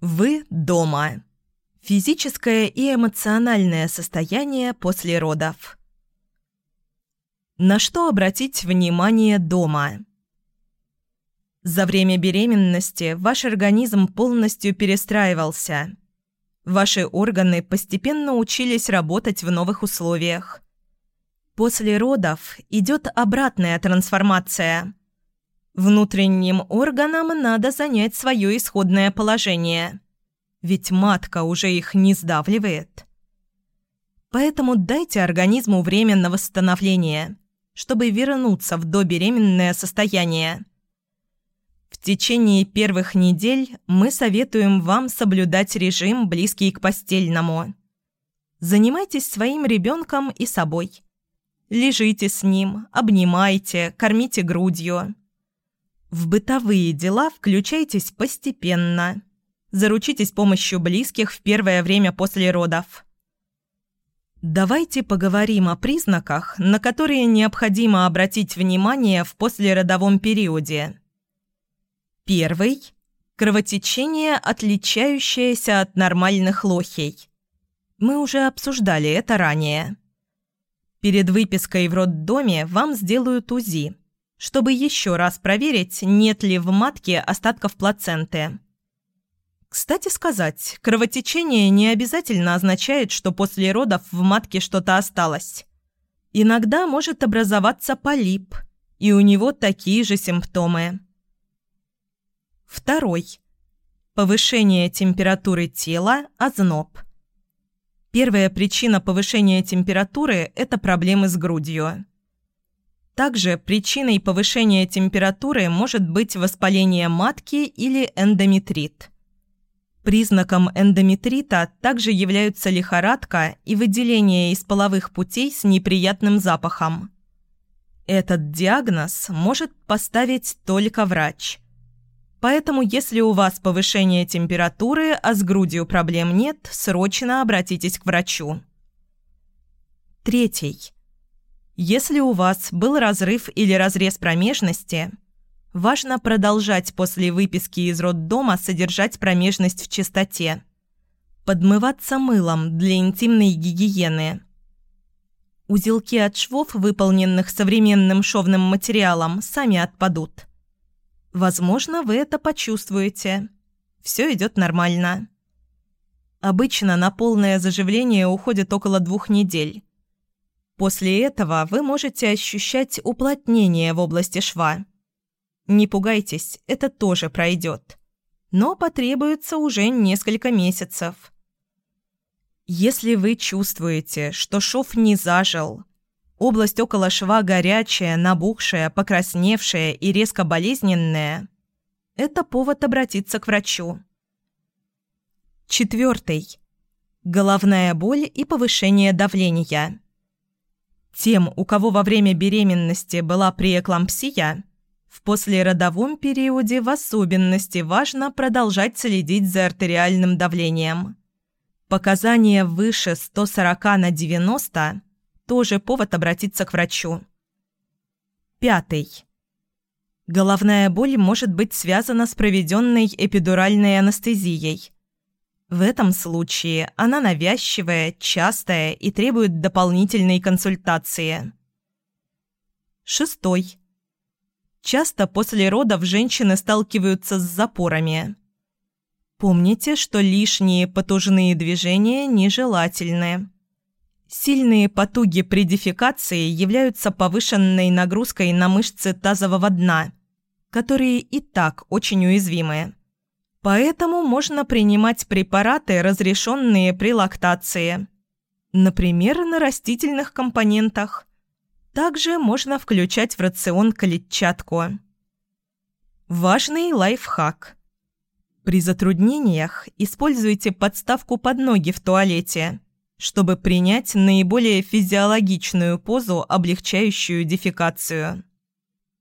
Вы дома. Физическое и эмоциональное состояние после родов. На что обратить внимание дома? За время беременности ваш организм полностью перестраивался. Ваши органы постепенно учились работать в новых условиях. После родов идет обратная трансформация. Внутренним органам надо занять свое исходное положение. Ведь матка уже их не сдавливает. Поэтому дайте организму время на восстановление, чтобы вернуться в добеременное состояние. В течение первых недель мы советуем вам соблюдать режим, близкий к постельному. Занимайтесь своим ребенком и собой. Лежите с ним, обнимайте, кормите грудью. В бытовые дела включайтесь постепенно. Заручитесь помощью близких в первое время после родов. Давайте поговорим о признаках, на которые необходимо обратить внимание в послеродовом периоде. Первый – кровотечение, отличающееся от нормальных лохей. Мы уже обсуждали это ранее. Перед выпиской в роддоме вам сделают УЗИ, чтобы еще раз проверить, нет ли в матке остатков плаценты. Кстати сказать, кровотечение не обязательно означает, что после родов в матке что-то осталось. Иногда может образоваться полип, и у него такие же симптомы. Второй. Повышение температуры тела, озноб. Первая причина повышения температуры – это проблемы с грудью. Также причиной повышения температуры может быть воспаление матки или эндометрит. Признаком эндометрита также являются лихорадка и выделение из половых путей с неприятным запахом. Этот диагноз может поставить только врач – Поэтому, если у вас повышение температуры, а с грудью проблем нет, срочно обратитесь к врачу. Третий. Если у вас был разрыв или разрез промежности, важно продолжать после выписки из роддома содержать промежность в чистоте. Подмываться мылом для интимной гигиены. Узелки от швов, выполненных современным шовным материалом, сами отпадут. Возможно, вы это почувствуете. Все идет нормально. Обычно на полное заживление уходит около двух недель. После этого вы можете ощущать уплотнение в области шва. Не пугайтесь, это тоже пройдет. Но потребуется уже несколько месяцев. Если вы чувствуете, что шов не зажил, Область около шва горячая, набухшая, покрасневшая и резко болезненная – это повод обратиться к врачу. Четвертый. Головная боль и повышение давления. Тем, у кого во время беременности была преэклампсия, в послеродовом периоде в особенности важно продолжать следить за артериальным давлением. Показания выше 140 на 90 тоже повод обратиться к врачу. Пятый. Головная боль может быть связана с проведенной эпидуральной анестезией. В этом случае она навязчивая, частая и требует дополнительной консультации. Шестой. Часто после родов женщины сталкиваются с запорами. Помните, что лишние потужные движения нежелательны. Сильные потуги при дефекации являются повышенной нагрузкой на мышцы тазового дна, которые и так очень уязвимы. Поэтому можно принимать препараты, разрешенные при лактации. Например, на растительных компонентах. Также можно включать в рацион клетчатку. Важный лайфхак. При затруднениях используйте подставку под ноги в туалете – чтобы принять наиболее физиологичную позу, облегчающую дефекацию.